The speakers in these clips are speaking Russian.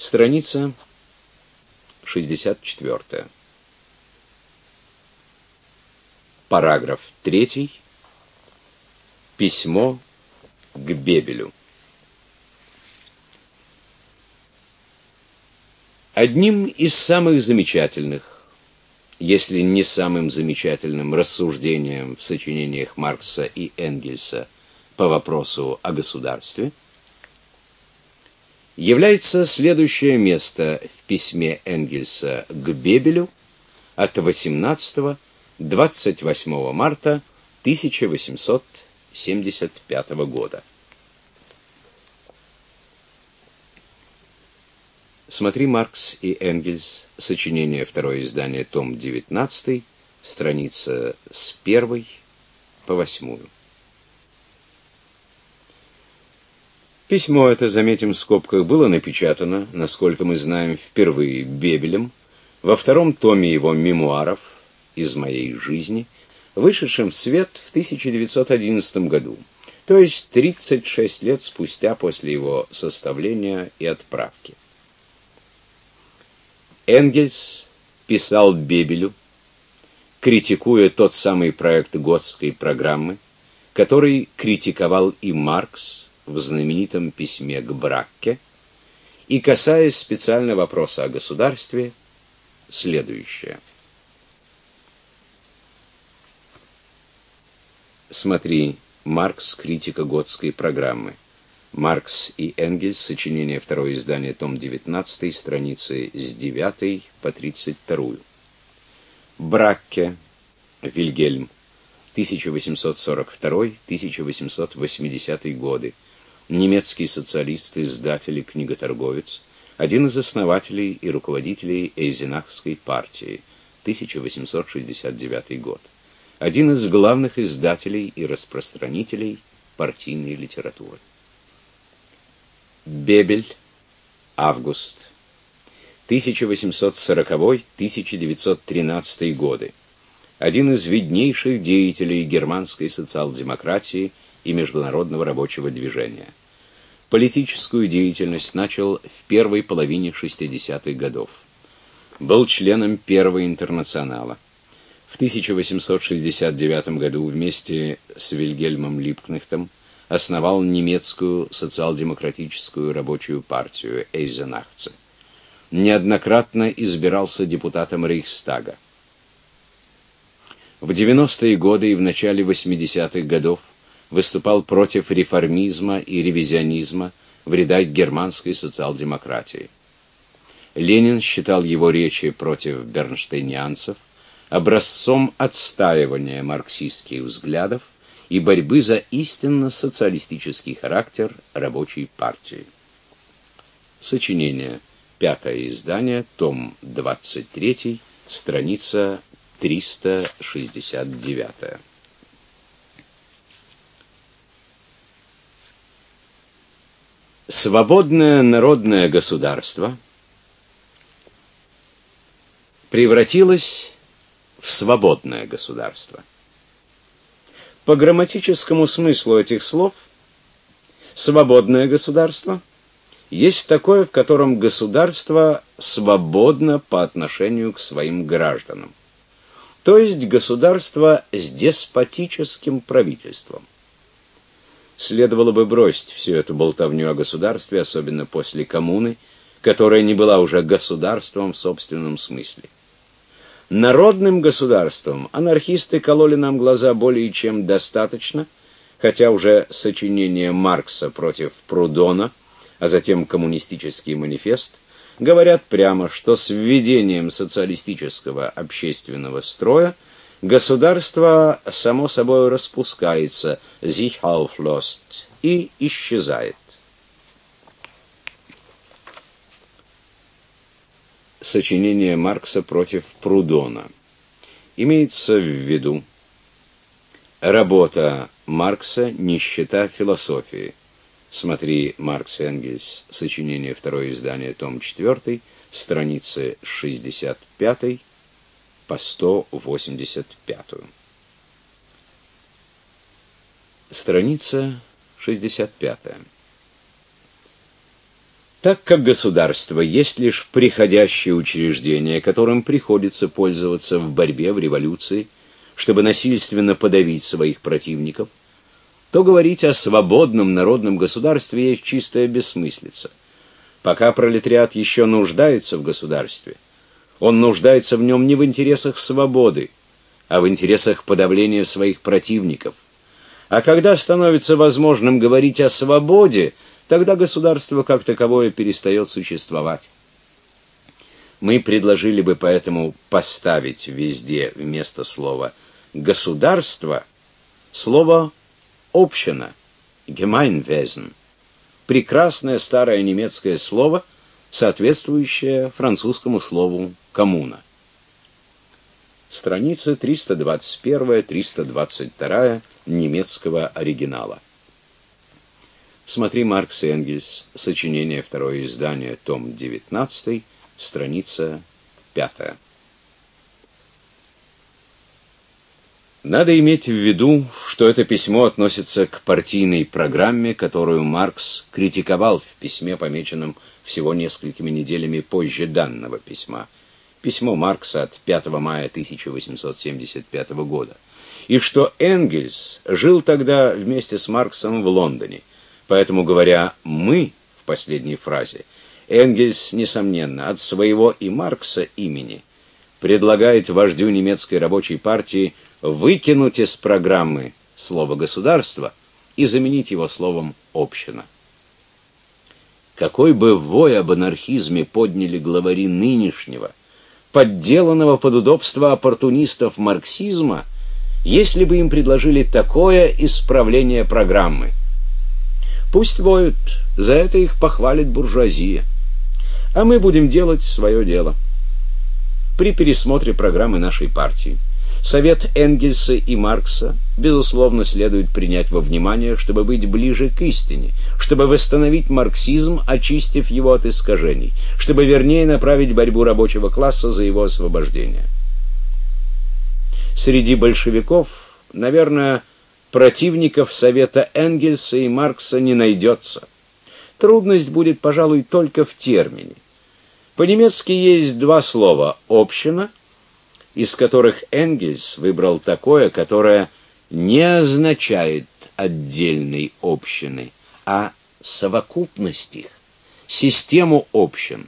Страница 64. Параграф 3. Письмо к Бебелю. Одним из самых замечательных, если не самым замечательным рассуждением в сочинениях Маркса и Энгельса по вопросу о государстве является следующее место в письме Энгельса к Бебелю от 18-28 марта 1875 года. Смотри Маркс и Энгельс, сочинение, второе издание, том 19, страница с 1 по 8. Письмо это, заметим в скобках, было напечатано, насколько мы знаем, впервые Бебелем во втором томе его мемуаров из моей жизни, вышедшем в свет в 1911 году, то есть 36 лет спустя после его составления и отправки. Энгельс писал Бебелю, критикуя тот самый проект Готской программы, который критиковал и Маркс в знаменитом письме к Бракке, и касаясь специально вопроса о государстве, следующее. Смотри, Маркс, критика Готской программы. Маркс и Энгельс, сочинение, второе издание, том 19, страницы с 9 по 32. Бракке, Вильгельм, 1842-1880 годы. Немецкий социалист, издатель и книготорговец, один из основателей и руководителей Эйзенахской партии, 1869 год. Один из главных издателей и распространителей партийной литературы. Бебель, август 1840-1913 годы. Один из виднейших деятелей германской социал-демократии и международного рабочего движения. Политическую деятельность начал в первой половине 60-х годов. Был членом Первого интернационала. В 1869 году вместе с Вильгельмом Липкнехтом основал немецкую социал-демократическую рабочую партию Эйзенахце. Неоднократно избирался депутатом Рейхстага. В 90-е годы и в начале 80-х годов выступал против реформизма и ревизионизма в рядах германской социал-демократии. Ленин считал его речи против бернштейнианцев образцом отстаивания марксистских взглядов и борьбы за истинно социалистический характер рабочей партии. Сочинение. Пятое издание, том 23, страница 369. Свободное народное государство превратилось в свободное государство. По грамматическому смыслу этих слов свободное государство есть такое, в котором государство свободно по отношению к своим гражданам. То есть государство с деспотическим правительством. Следовало бы бросить всю эту болтовню о государстве, особенно после коммуны, которая не была уже государством в собственном смысле. Народным государством анархисты кололи нам глаза более чем достаточно, хотя уже сочинение Маркса против Прудона, а затем коммунистический манифест говорят прямо, что с введением социалистического общественного строя государство само собой распускается, sich auflöst, и исчезает. сочинение Маркса против Прудона. Имеется в виду работа Маркса «Нищета философии». Смотри Маркс Энгельс, сочинение, второе издание, том 4, страницы 65 по 185. Страница 65. Так как государство есть лишь приходящее учреждение, которым приходится пользоваться в борьбе в революции, чтобы насильственно подавить своих противников, то говорить о свободном народном государстве есть чистая бессмыслица. Пока пролетариат еще нуждается в государстве, он нуждается в нем не в интересах свободы, а в интересах подавления своих противников. А когда становится возможным говорить о свободе, тогда государство как таковое перестает существовать. Мы предложили бы поэтому поставить везде вместо слова государство слово община, Gemeinwesen. Прекрасное старое немецкое слово, соответствующее французскому слову коммуна. Страница 321-322 немецкого оригинала. Смотри Маркс и Энгельс, сочинение, второе издание, том 19, страница 5. Надо иметь в виду, что это письмо относится к партийной программе, которую Маркс критиковал в письме, помеченном всего несколькими неделями позже данного письма. Письмо Маркса от 5 мая 1875 года. И что Энгельс жил тогда вместе с Марксом в Лондоне. Поэтому, говоря «мы» в последней фразе, Энгельс, несомненно, от своего и Маркса имени предлагает вождю немецкой рабочей партии выкинуть из программы слово «государство» и заменить его словом «община». Какой бы вой об анархизме подняли главари нынешнего, подделанного под удобство оппортунистов марксизма, если бы им предложили такое исправление программы – Пусть воют, за это их похвалит буржуазия. А мы будем делать свое дело. При пересмотре программы нашей партии Совет Энгельса и Маркса, безусловно, следует принять во внимание, чтобы быть ближе к истине, чтобы восстановить марксизм, очистив его от искажений, чтобы вернее направить борьбу рабочего класса за его освобождение. Среди большевиков, наверное, противников совета Энгельса и Маркса не найдется. Трудность будет, пожалуй, только в термине. По-немецки есть два слова община, из которых Энгельс выбрал такое, которое не означает отдельной общины, а совокупность их, систему общин.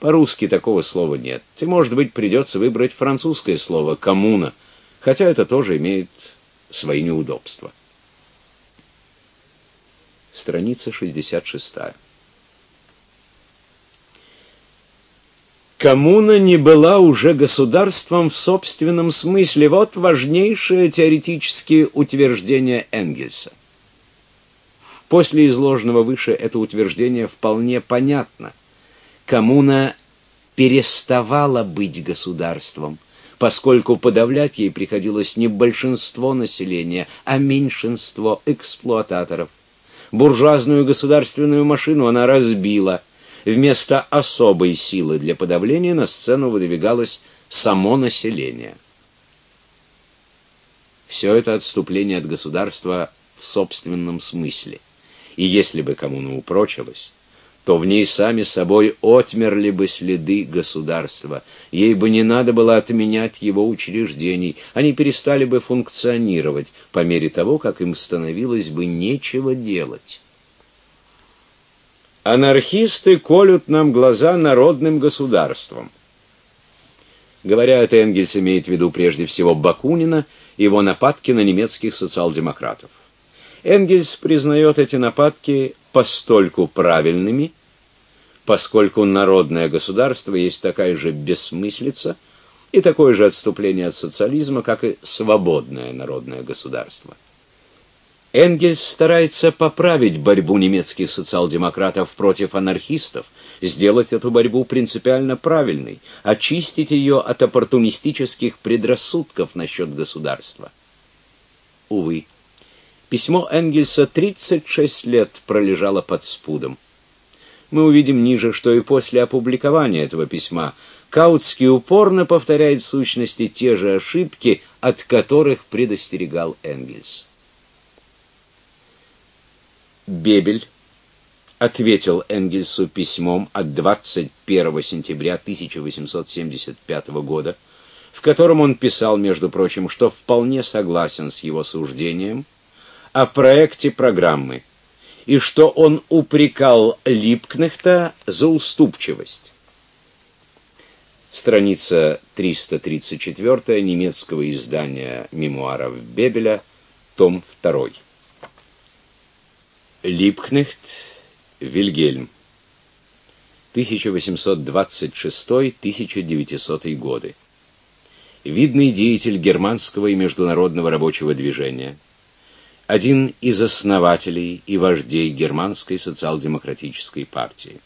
По-русски такого слова нет. И, может быть, придется выбрать французское слово коммуна, хотя это тоже имеет свои неудобства. Страница 66. Коммуна не была уже государством в собственном смысле. Вот важнейшее теоретические утверждение Энгельса. После изложенного выше это утверждение вполне понятно. Коммуна переставала быть государством – поскольку подавлять ей приходилось не большинство населения, а меньшинство эксплуататоров. Буржуазную государственную машину она разбила. Вместо особой силы для подавления на сцену выдвигалось само население. Все это отступление от государства в собственном смысле. И если бы коммуна упрочилась, то в ней сами собой отмерли бы следы государства. Ей бы не надо было отменять его учреждений, они перестали бы функционировать по мере того, как им становилось бы нечего делать. Анархисты колют нам глаза народным государством. Говоря это, Энгельс имеет в виду прежде всего Бакунина и его нападки на немецких социал-демократов. Энгельс признает эти нападки постольку правильными, поскольку народное государство есть такая же бессмыслица и такое же отступление от социализма, как и свободное народное государство. Энгельс старается поправить борьбу немецких социал-демократов против анархистов, сделать эту борьбу принципиально правильной, очистить ее от оппортунистических предрассудков насчет государства. Увы, письмо Энгельса 36 лет пролежало под спудом мы увидим ниже, что и после опубликования этого письма Каутский упорно повторяет в сущности те же ошибки, от которых предостерегал Энгельс. Бебель ответил Энгельсу письмом от 21 сентября 1875 года, в котором он писал, между прочим, что вполне согласен с его суждением о проекте программы и что он упрекал Липкнехта за уступчивость. Страница 334 немецкого издания мемуаров Бебеля, том 2. Липкнехт Вильгельм 1826-1900 годы. Видный деятель германского и международного рабочего движения. Один из основателей и вождей германской социал-демократической партии.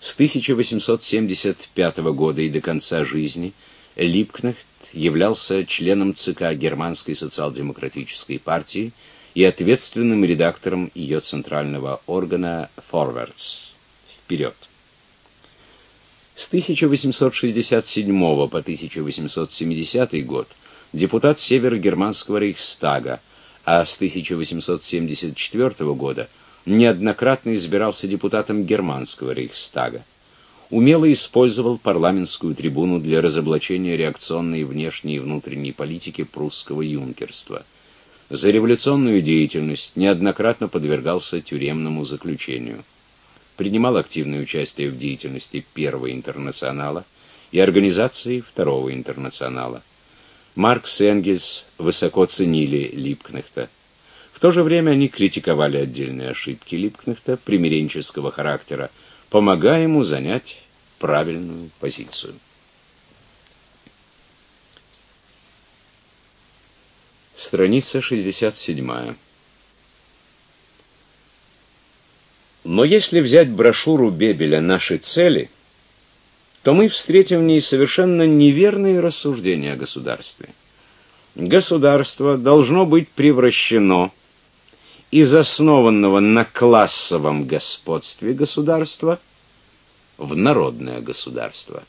С 1875 года и до конца жизни Липкнехт являлся членом ЦК Германской социал-демократической партии и ответственным редактором ее центрального органа Forwards. Вперед. С 1867 по 1870 год депутат Северо-германского Рейхстага, а с 1874 года неоднократно избирался депутатом германского Рейхстага. Умело использовал парламентскую трибуну для разоблачения реакционной внешней и внутренней политики прусского юнкерства – за революционную деятельность неоднократно подвергался тюремному заключению. Принимал активное участие в деятельности Первого интернационала и организации Второго интернационала. Маркс и Энгельс высоко ценили Липкнехта. В то же время они критиковали отдельные ошибки Липкнехта примиренческого характера, помогая ему занять правильную позицию. Страница 67. Но если взять брошюру Бебеля «Наши цели», то мы встретим в ней совершенно неверные рассуждения о государстве. Государство должно быть превращено из основанного на классовом господстве государства в народное государство.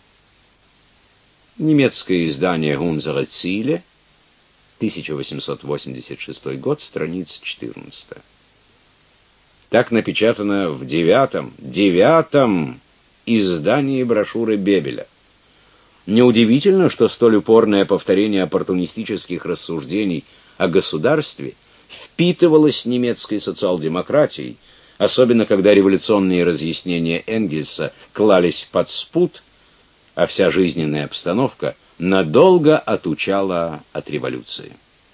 Немецкое издание «Unsere Ziele» 1886 год, страница 14. Так напечатано в девятом, девятом издании брошюры Бебеля. Неудивительно, что столь упорное повторение оппортунистических рассуждений о государстве впитывалось немецкой социал-демократией, особенно когда революционные разъяснения Энгельса клались под спут, а вся жизненная обстановка – надолго отучала от революции.